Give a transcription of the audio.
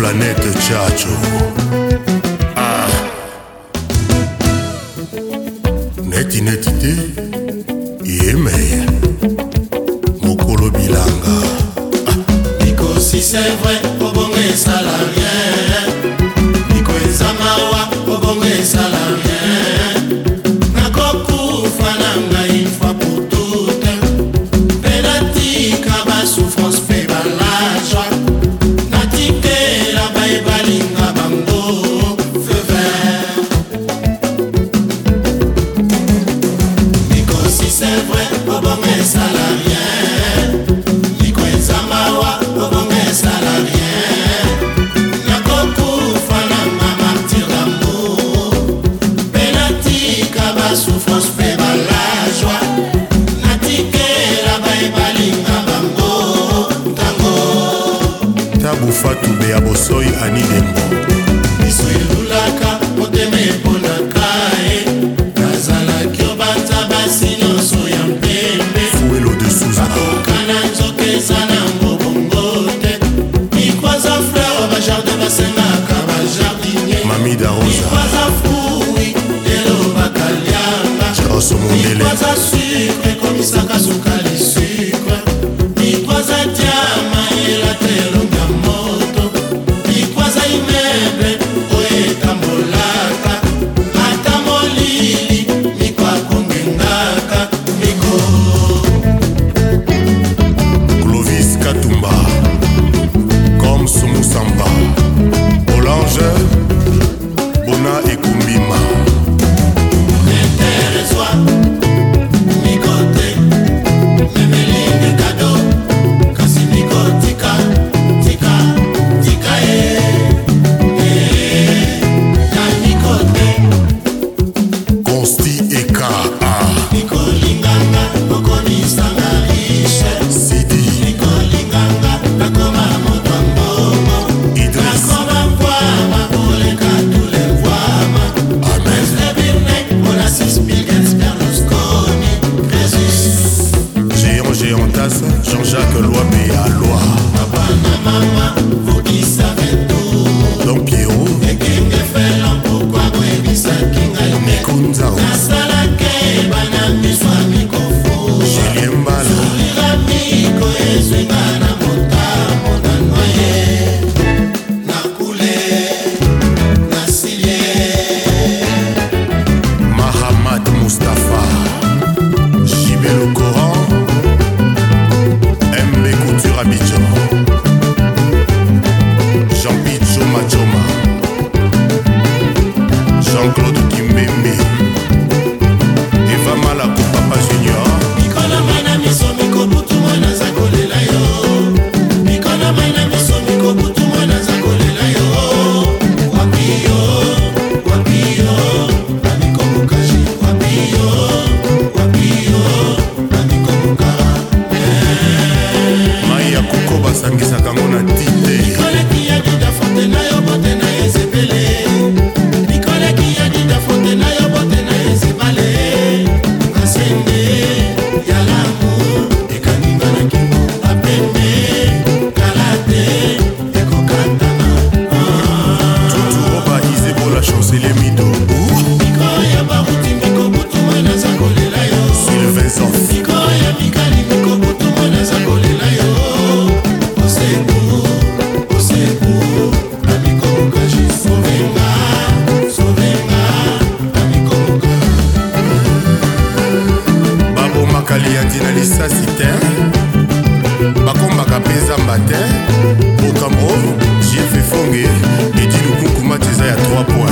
planète Tchatcho. Ah. Neti neti te, yeme, mokolo bilanga. Ah. Because si c'est vrai. bufatu beya bosoi ani dembo ekoma ekoma Matas, Jean-Jacques Loimé à Loire. Papa, na maman, faut qu'ils s'arrêtent tout. Don Pierrot. jean-claude kimbembe eva malako papa junior mikolo mai na miso mikobutu mwana aza kolela yo mikolo mai na miso mikobutu mwana aza kolela yo wapi yo wapi yo namikomokaji wapi yo wapi yo namikomokara mai ya koko basangisaka ngo na ti te lisasi te bakombaka mpe zamba te bokambo jefefonge edi lukunkuma te eza ya 3 point